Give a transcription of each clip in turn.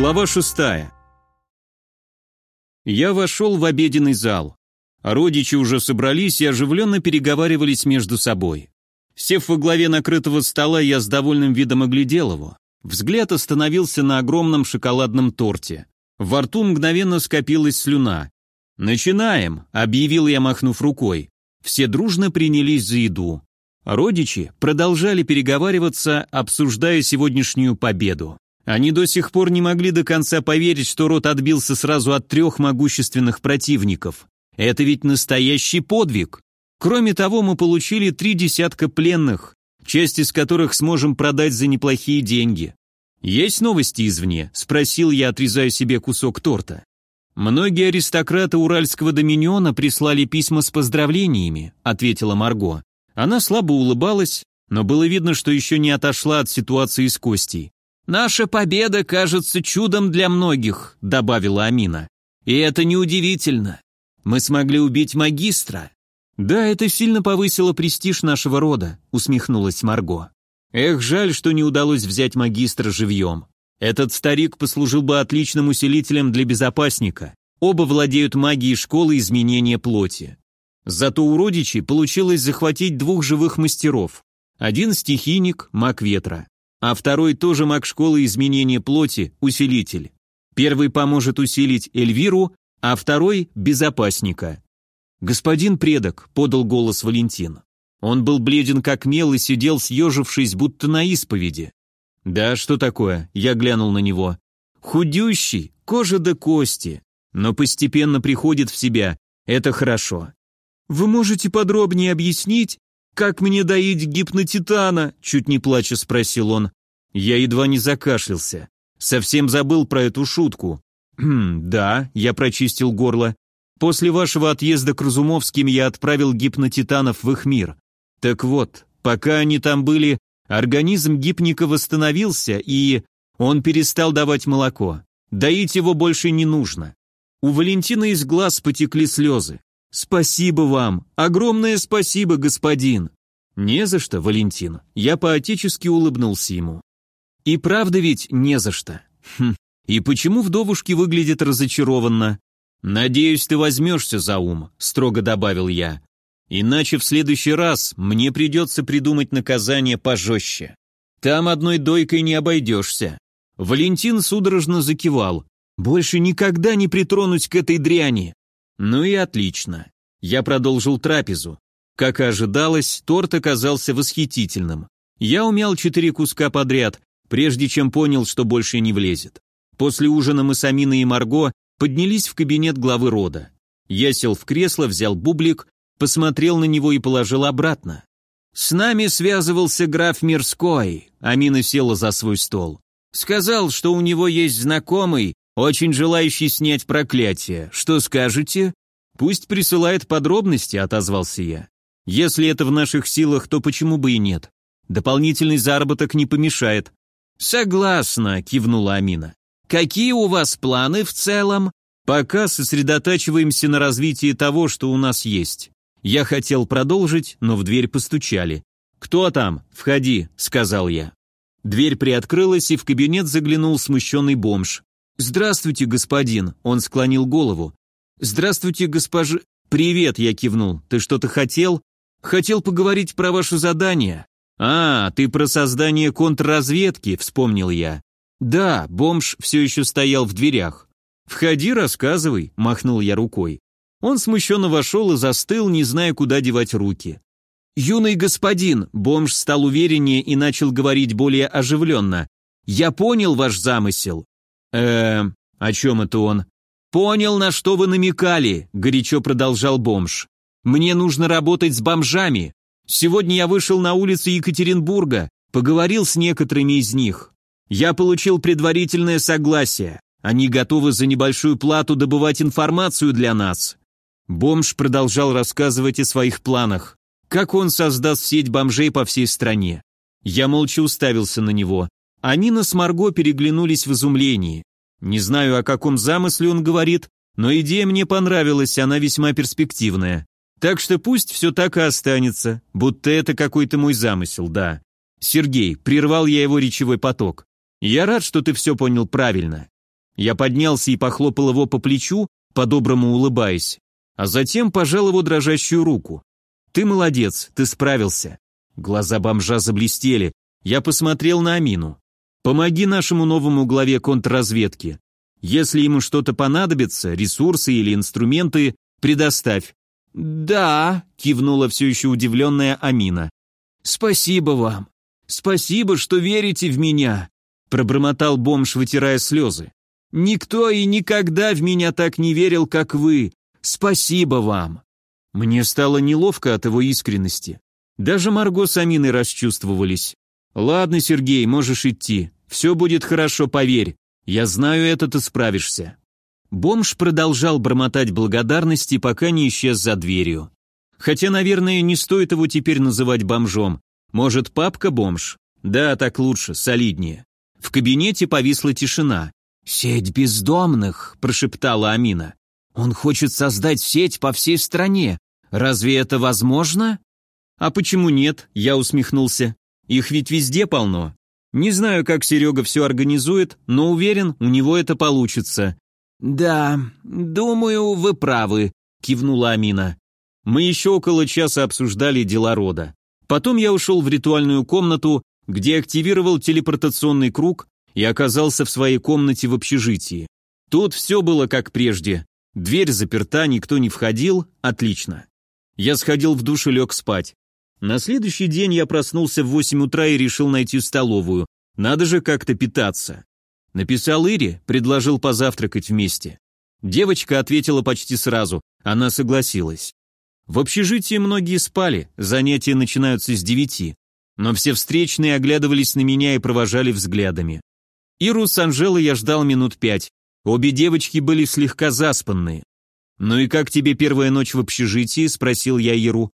Глава шестая. Я вошел в обеденный зал. Родичи уже собрались и оживленно переговаривались между собой. Сев во главе накрытого стола, я с довольным видом оглядел его. Взгляд остановился на огромном шоколадном торте. Во рту мгновенно скопилась слюна. «Начинаем», — объявил я, махнув рукой. Все дружно принялись за еду. Родичи продолжали переговариваться, обсуждая сегодняшнюю победу. Они до сих пор не могли до конца поверить, что род отбился сразу от трех могущественных противников. Это ведь настоящий подвиг. Кроме того, мы получили три десятка пленных, часть из которых сможем продать за неплохие деньги. «Есть новости извне?» – спросил я, отрезая себе кусок торта. «Многие аристократы Уральского доминиона прислали письма с поздравлениями», – ответила Марго. Она слабо улыбалась, но было видно, что еще не отошла от ситуации с Костей. «Наша победа кажется чудом для многих», — добавила Амина. «И это неудивительно. Мы смогли убить магистра». «Да, это сильно повысило престиж нашего рода», — усмехнулась Марго. «Эх, жаль, что не удалось взять магистра живьем. Этот старик послужил бы отличным усилителем для безопасника. Оба владеют магией школы изменения плоти. Зато у родичей получилось захватить двух живых мастеров. Один стихийник, маг ветра а второй тоже маг школы изменения плоти, усилитель. Первый поможет усилить Эльвиру, а второй – безопасника. «Господин предок», – подал голос Валентин. Он был бледен как мел и сидел съежившись, будто на исповеди. «Да, что такое?» – я глянул на него. «Худющий, кожа до кости, но постепенно приходит в себя, это хорошо». «Вы можете подробнее объяснить, «Как мне доить гипнотитана?» – чуть не плача спросил он. Я едва не закашлялся. Совсем забыл про эту шутку. «Хм, да», – я прочистил горло. «После вашего отъезда к Разумовским я отправил гипнотитанов в их мир. Так вот, пока они там были, организм гипника восстановился, и он перестал давать молоко. Доить его больше не нужно. У Валентина из глаз потекли слезы. «Спасибо вам! Огромное спасибо, господин!» «Не за что, Валентин!» Я поотечески улыбнулся ему. «И правда ведь не за что!» «Хм, и почему вдовушки выглядит разочарованно?» «Надеюсь, ты возьмешься за ум», — строго добавил я. «Иначе в следующий раз мне придется придумать наказание пожестче. Там одной дойкой не обойдешься». Валентин судорожно закивал. «Больше никогда не притронуть к этой дряни!» Ну и отлично. Я продолжил трапезу. Как и ожидалось, торт оказался восхитительным. Я умял четыре куска подряд, прежде чем понял, что больше не влезет. После ужина мы с Аминой и Марго поднялись в кабинет главы рода. Я сел в кресло, взял бублик, посмотрел на него и положил обратно. «С нами связывался граф Мирской», — Амина села за свой стол. «Сказал, что у него есть знакомый, очень желающий снять проклятие. Что скажете? Пусть присылает подробности, отозвался я. Если это в наших силах, то почему бы и нет? Дополнительный заработок не помешает. Согласна, кивнула Амина. Какие у вас планы в целом? Пока сосредотачиваемся на развитии того, что у нас есть. Я хотел продолжить, но в дверь постучали. «Кто там? Входи», — сказал я. Дверь приоткрылась, и в кабинет заглянул смущенный бомж. «Здравствуйте, господин», — он склонил голову. «Здравствуйте, госпожи...» «Привет», — я кивнул. «Ты что-то хотел?» «Хотел поговорить про ваше задание». «А, ты про создание контрразведки», — вспомнил я. «Да, бомж все еще стоял в дверях». «Входи, рассказывай», — махнул я рукой. Он смущенно вошел и застыл, не зная, куда девать руки. «Юный господин», — бомж стал увереннее и начал говорить более оживленно. «Я понял ваш замысел. Эм, о чем это он? Понял, на что вы намекали, горячо продолжал бомж. Мне нужно работать с бомжами. Сегодня я вышел на улицы Екатеринбурга, поговорил с некоторыми из них. Я получил предварительное согласие. Они готовы за небольшую плату добывать информацию для нас. Бомж продолжал рассказывать о своих планах. Как он создаст сеть бомжей по всей стране. Я молча уставился на него. Анина с Марго переглянулись в изумлении. Не знаю, о каком замысле он говорит, но идея мне понравилась, она весьма перспективная. Так что пусть все так и останется, будто это какой-то мой замысел, да. Сергей, прервал я его речевой поток. Я рад, что ты все понял правильно. Я поднялся и похлопал его по плечу, по-доброму улыбаясь, а затем пожал его дрожащую руку. «Ты молодец, ты справился». Глаза бомжа заблестели. Я посмотрел на Амину. «Помоги нашему новому главе контрразведки. Если ему что-то понадобится, ресурсы или инструменты, предоставь». «Да», — кивнула все еще удивленная Амина. «Спасибо вам. Спасибо, что верите в меня», — пробормотал бомж, вытирая слезы. «Никто и никогда в меня так не верил, как вы. Спасибо вам». Мне стало неловко от его искренности. Даже Марго с Аминой расчувствовались. «Ладно, Сергей, можешь идти. Все будет хорошо, поверь. Я знаю это, ты справишься». Бомж продолжал бормотать благодарности, пока не исчез за дверью. Хотя, наверное, не стоит его теперь называть бомжом. Может, папка-бомж? Да, так лучше, солиднее. В кабинете повисла тишина. «Сеть бездомных», – прошептала Амина. Он хочет создать сеть по всей стране. Разве это возможно? А почему нет? Я усмехнулся. Их ведь везде полно. Не знаю, как Серега все организует, но уверен, у него это получится. Да, думаю, вы правы, кивнула Амина. Мы еще около часа обсуждали дела рода. Потом я ушел в ритуальную комнату, где активировал телепортационный круг и оказался в своей комнате в общежитии. Тут все было как прежде. Дверь заперта, никто не входил, отлично. Я сходил в душ и лег спать. На следующий день я проснулся в 8 утра и решил найти столовую. Надо же как-то питаться. Написал Ире, предложил позавтракать вместе. Девочка ответила почти сразу, она согласилась. В общежитии многие спали, занятия начинаются с девяти, но все встречные оглядывались на меня и провожали взглядами. Иру с Анжелой я ждал минут пять, Обе девочки были слегка заспанные. «Ну и как тебе первая ночь в общежитии?» – спросил я Иру.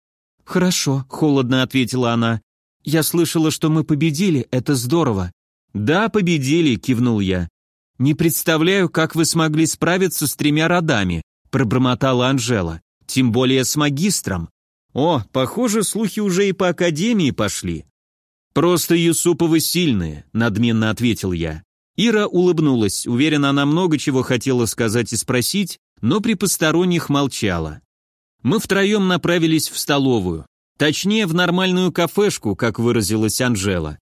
«Хорошо», – холодно ответила она. «Я слышала, что мы победили, это здорово». «Да, победили», – кивнул я. «Не представляю, как вы смогли справиться с тремя родами», – пробормотала Анжела. «Тем более с магистром». «О, похоже, слухи уже и по академии пошли». «Просто Юсуповы сильные», – надменно ответил я. Ира улыбнулась, уверена, она много чего хотела сказать и спросить, но при посторонних молчала. Мы втроем направились в столовую, точнее, в нормальную кафешку, как выразилась Анжела.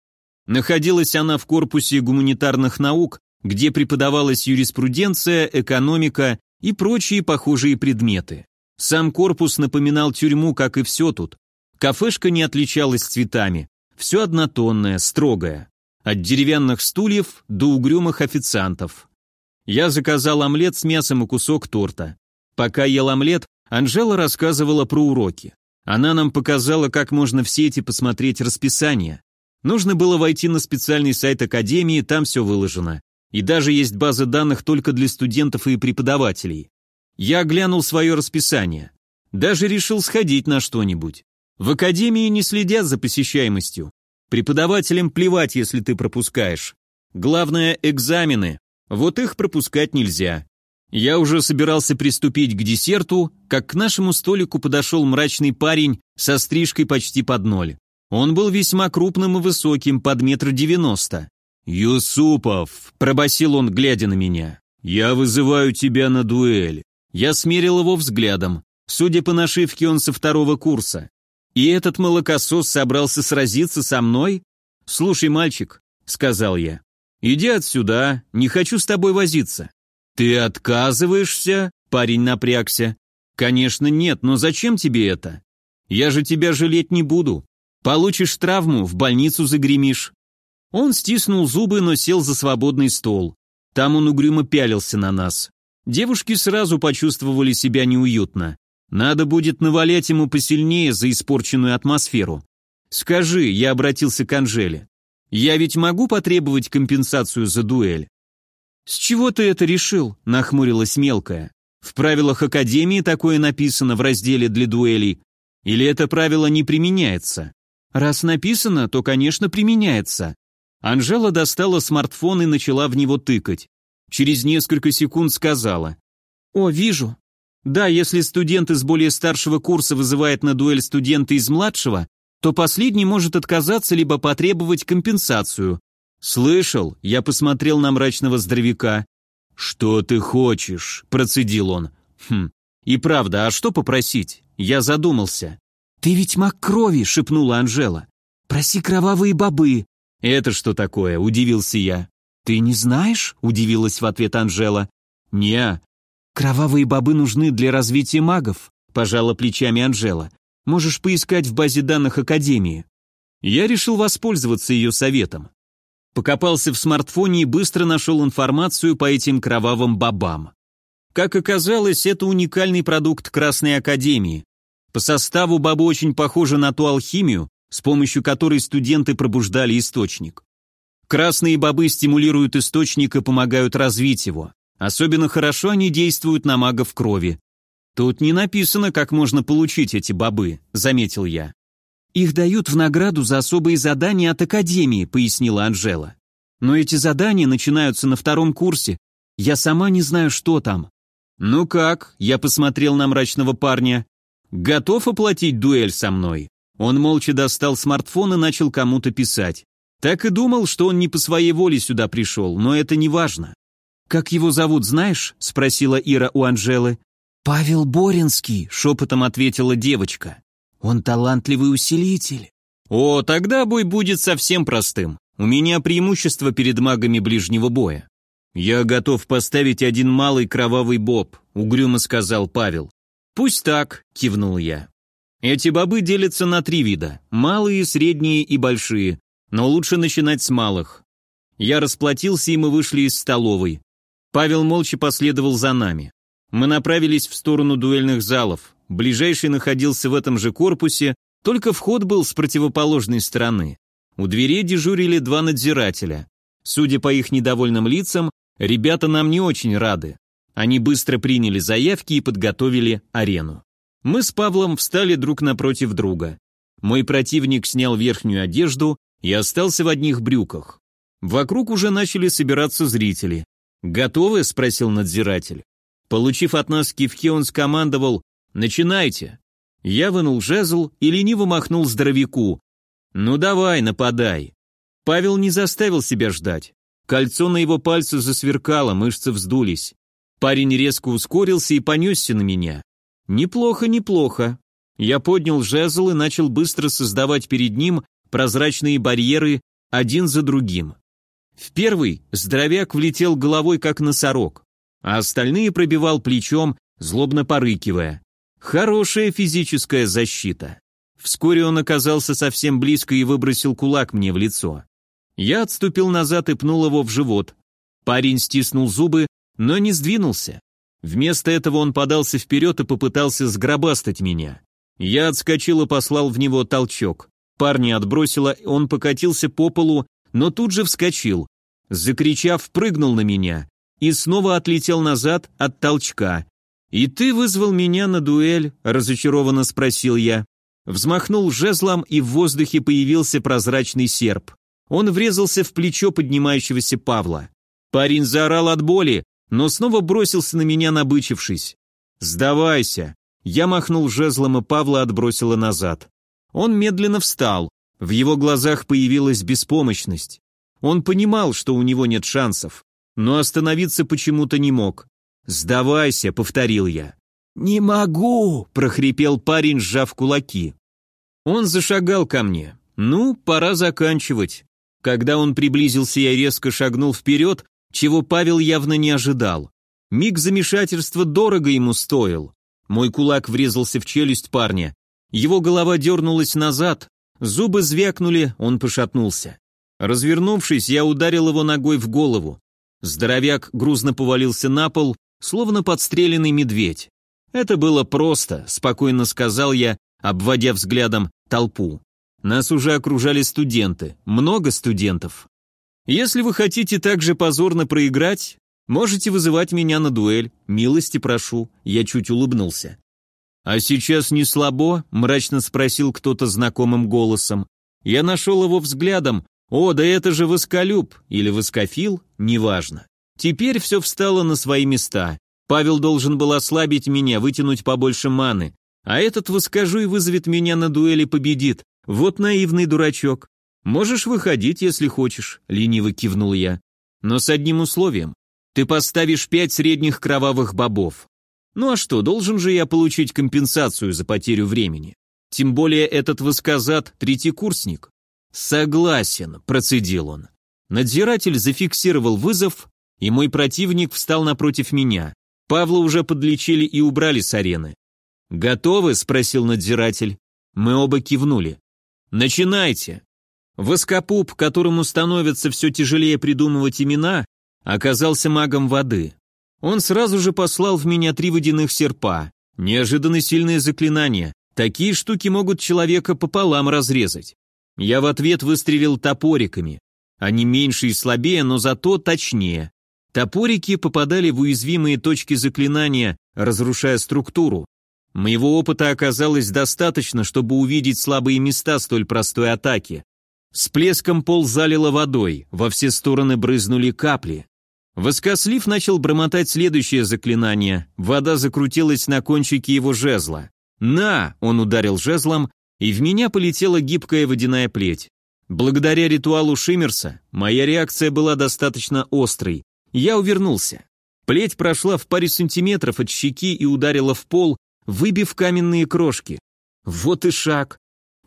Находилась она в корпусе гуманитарных наук, где преподавалась юриспруденция, экономика и прочие похожие предметы. Сам корпус напоминал тюрьму, как и все тут. Кафешка не отличалась цветами, все однотонное, строгое от деревянных стульев до угрюмых официантов. Я заказал омлет с мясом и кусок торта. Пока ел омлет, Анжела рассказывала про уроки. Она нам показала, как можно в сети посмотреть расписание. Нужно было войти на специальный сайт Академии, там все выложено. И даже есть база данных только для студентов и преподавателей. Я глянул свое расписание. Даже решил сходить на что-нибудь. В Академии не следят за посещаемостью. Преподавателям плевать, если ты пропускаешь. Главное – экзамены. Вот их пропускать нельзя. Я уже собирался приступить к десерту, как к нашему столику подошел мрачный парень со стрижкой почти под ноль. Он был весьма крупным и высоким, под метр девяносто. «Юсупов!» – пробасил он, глядя на меня. «Я вызываю тебя на дуэль». Я смерил его взглядом. Судя по нашивке, он со второго курса. И этот молокосос собрался сразиться со мной? Слушай, мальчик, сказал я, иди отсюда, не хочу с тобой возиться. Ты отказываешься? Парень напрягся. Конечно, нет, но зачем тебе это? Я же тебя жалеть не буду. Получишь травму, в больницу загремишь. Он стиснул зубы, но сел за свободный стол. Там он угрюмо пялился на нас. Девушки сразу почувствовали себя неуютно. Надо будет навалять ему посильнее за испорченную атмосферу. Скажи, я обратился к Анжеле, я ведь могу потребовать компенсацию за дуэль? С чего ты это решил? Нахмурилась мелкая. В правилах Академии такое написано в разделе для дуэлей. Или это правило не применяется? Раз написано, то, конечно, применяется. Анжела достала смартфон и начала в него тыкать. Через несколько секунд сказала. «О, вижу, да, если студент из более старшего курса вызывает на дуэль студента из младшего, то последний может отказаться либо потребовать компенсацию. Слышал, я посмотрел на мрачного здоровяка. «Что ты хочешь?» – процедил он. «Хм, и правда, а что попросить?» Я задумался. «Ты ведь маг крови!» – шепнула Анжела. «Проси кровавые бобы!» «Это что такое?» – удивился я. «Ты не знаешь?» – удивилась в ответ Анжела. «Не». «Кровавые бобы нужны для развития магов», – пожала плечами Анжела. «Можешь поискать в базе данных Академии». Я решил воспользоваться ее советом. Покопался в смартфоне и быстро нашел информацию по этим кровавым бобам. Как оказалось, это уникальный продукт Красной Академии. По составу бобы очень похожи на ту алхимию, с помощью которой студенты пробуждали источник. Красные бобы стимулируют источник и помогают развить его. Особенно хорошо они действуют на магов крови. Тут не написано, как можно получить эти бобы, заметил я. «Их дают в награду за особые задания от Академии», — пояснила Анжела. «Но эти задания начинаются на втором курсе. Я сама не знаю, что там». «Ну как?» — я посмотрел на мрачного парня. «Готов оплатить дуэль со мной?» Он молча достал смартфон и начал кому-то писать. Так и думал, что он не по своей воле сюда пришел, но это не важно. «Как его зовут, знаешь?» — спросила Ира у Анжелы. «Павел Боринский», — шепотом ответила девочка. Он талантливый усилитель. О, тогда бой будет совсем простым. У меня преимущество перед магами ближнего боя. Я готов поставить один малый кровавый боб, угрюмо сказал Павел. Пусть так, кивнул я. Эти бобы делятся на три вида: малые, средние и большие, но лучше начинать с малых. Я расплатился, и мы вышли из столовой. Павел молча последовал за нами. Мы направились в сторону дуэльных залов. Ближайший находился в этом же корпусе, только вход был с противоположной стороны. У дверей дежурили два надзирателя. Судя по их недовольным лицам, ребята нам не очень рады. Они быстро приняли заявки и подготовили арену. Мы с Павлом встали друг напротив друга. Мой противник снял верхнюю одежду и остался в одних брюках. Вокруг уже начали собираться зрители. «Готовы?» – спросил надзиратель. Получив от нас кивки, он скомандовал Начинайте!» Я вынул жезл и лениво махнул здоровяку. «Ну давай, нападай!» Павел не заставил себя ждать. Кольцо на его пальце засверкало, мышцы вздулись. Парень резко ускорился и понесся на меня. Неплохо, неплохо. Я поднял жезл и начал быстро создавать перед ним прозрачные барьеры один за другим. В первый здоровяк влетел головой, как носорог, а остальные пробивал плечом, злобно порыкивая. Хорошая физическая защита. Вскоре он оказался совсем близко и выбросил кулак мне в лицо. Я отступил назад и пнул его в живот. Парень стиснул зубы, но не сдвинулся. Вместо этого он подался вперед и попытался сгробастать меня. Я отскочил и послал в него толчок. Парня отбросило, он покатился по полу, но тут же вскочил. Закричав, прыгнул на меня и снова отлетел назад от толчка. «И ты вызвал меня на дуэль?» – разочарованно спросил я. Взмахнул жезлом, и в воздухе появился прозрачный серп. Он врезался в плечо поднимающегося Павла. Парень заорал от боли, но снова бросился на меня, набычившись. «Сдавайся!» Я махнул жезлом, и Павла отбросило назад. Он медленно встал. В его глазах появилась беспомощность. Он понимал, что у него нет шансов, но остановиться почему-то не мог. «Сдавайся», — повторил я. «Не могу», — прохрипел парень, сжав кулаки. Он зашагал ко мне. «Ну, пора заканчивать». Когда он приблизился, я резко шагнул вперед, чего Павел явно не ожидал. Миг замешательства дорого ему стоил. Мой кулак врезался в челюсть парня. Его голова дернулась назад, зубы звякнули, он пошатнулся. Развернувшись, я ударил его ногой в голову. Здоровяк грузно повалился на пол, словно подстреленный медведь. Это было просто, спокойно сказал я, обводя взглядом толпу. Нас уже окружали студенты, много студентов. Если вы хотите так же позорно проиграть, можете вызывать меня на дуэль, милости прошу, я чуть улыбнулся. А сейчас не слабо? мрачно спросил кто-то знакомым голосом. Я нашел его взглядом. О, да это же восколюб или воскофил, неважно. Теперь все встало на свои места. Павел должен был ослабить меня, вытянуть побольше маны. А этот выскажу и вызовет меня на дуэли победит. Вот наивный дурачок. Можешь выходить, если хочешь, лениво кивнул я. Но с одним условием. Ты поставишь пять средних кровавых бобов. Ну а что, должен же я получить компенсацию за потерю времени? Тем более этот высказат третий курсник. Согласен, процедил он. Надзиратель зафиксировал вызов, и мой противник встал напротив меня. Павла уже подлечили и убрали с арены. «Готовы?» – спросил надзиратель. Мы оба кивнули. «Начинайте!» Воскопуп, которому становится все тяжелее придумывать имена, оказался магом воды. Он сразу же послал в меня три водяных серпа. Неожиданно сильные заклинания. Такие штуки могут человека пополам разрезать. Я в ответ выстрелил топориками. Они меньше и слабее, но зато точнее. Топорики попадали в уязвимые точки заклинания, разрушая структуру. Моего опыта оказалось достаточно, чтобы увидеть слабые места столь простой атаки. С плеском пол залило водой, во все стороны брызнули капли. Воскослив начал бормотать следующее заклинание. Вода закрутилась на кончике его жезла. «На!» — он ударил жезлом, и в меня полетела гибкая водяная плеть. Благодаря ритуалу Шиммерса моя реакция была достаточно острой. Я увернулся. Плеть прошла в паре сантиметров от щеки и ударила в пол, выбив каменные крошки. Вот и шаг.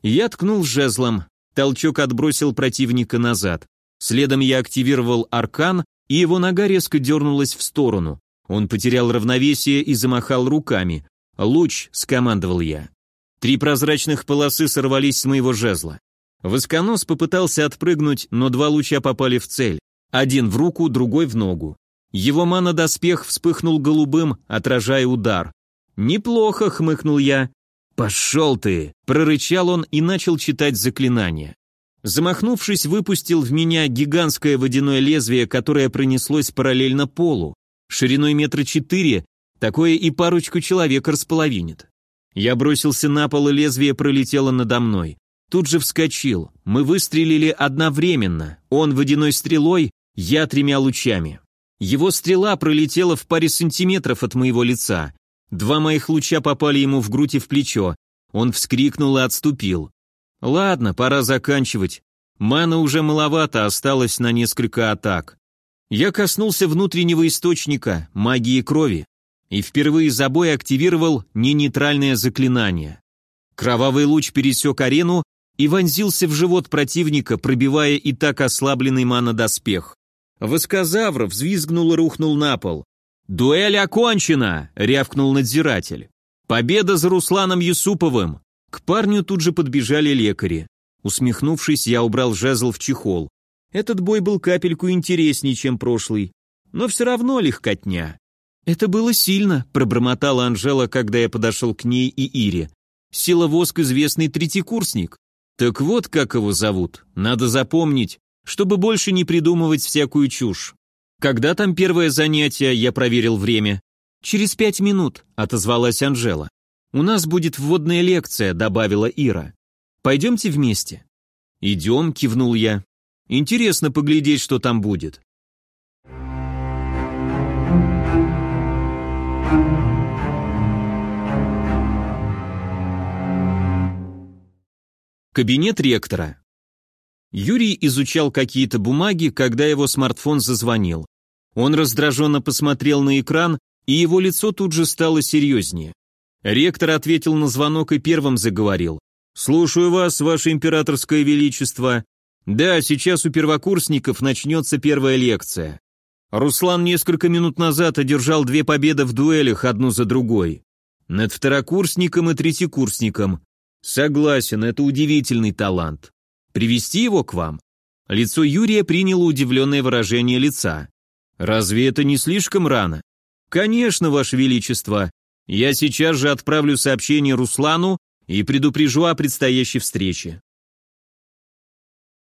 Я ткнул жезлом. Толчок отбросил противника назад. Следом я активировал аркан, и его нога резко дернулась в сторону. Он потерял равновесие и замахал руками. «Луч!» — скомандовал я. Три прозрачных полосы сорвались с моего жезла. Восконос попытался отпрыгнуть, но два луча попали в цель. Один в руку, другой в ногу. Его мана-доспех вспыхнул голубым, отражая удар. «Неплохо», — хмыкнул я. «Пошел ты!» — прорычал он и начал читать заклинание. Замахнувшись, выпустил в меня гигантское водяное лезвие, которое пронеслось параллельно полу. Шириной метра четыре, такое и парочку человек располовинит. Я бросился на пол, и лезвие пролетело надо мной. Тут же вскочил. Мы выстрелили одновременно. Он водяной стрелой, я тремя лучами. Его стрела пролетела в паре сантиметров от моего лица. Два моих луча попали ему в грудь и в плечо. Он вскрикнул и отступил. Ладно, пора заканчивать. Мана уже маловато, осталось на несколько атак. Я коснулся внутреннего источника, магии крови, и впервые за бой активировал ненейтральное заклинание. Кровавый луч пересек арену и вонзился в живот противника, пробивая и так ослабленный мана-доспех. Восказавр взвизгнул и рухнул на пол. «Дуэль окончена!» — рявкнул надзиратель. «Победа за Русланом Юсуповым!» К парню тут же подбежали лекари. Усмехнувшись, я убрал жезл в чехол. Этот бой был капельку интереснее, чем прошлый. Но все равно легкотня. «Это было сильно», — пробормотала Анжела, когда я подошел к ней и Ире. «Сила воск известный третьекурсник. Так вот, как его зовут. Надо запомнить, чтобы больше не придумывать всякую чушь. Когда там первое занятие, я проверил время. Через пять минут, отозвалась Анжела. У нас будет вводная лекция, добавила Ира. Пойдемте вместе. Идем, кивнул я. Интересно поглядеть, что там будет. Кабинет ректора. Юрий изучал какие-то бумаги, когда его смартфон зазвонил. Он раздраженно посмотрел на экран, и его лицо тут же стало серьезнее. Ректор ответил на звонок и первым заговорил. «Слушаю вас, ваше императорское величество. Да, сейчас у первокурсников начнется первая лекция. Руслан несколько минут назад одержал две победы в дуэлях одну за другой. Над второкурсником и третьекурсником. Согласен, это удивительный талант. Привести его к вам?» Лицо Юрия приняло удивленное выражение лица. «Разве это не слишком рано?» «Конечно, Ваше Величество. Я сейчас же отправлю сообщение Руслану и предупрежу о предстоящей встрече».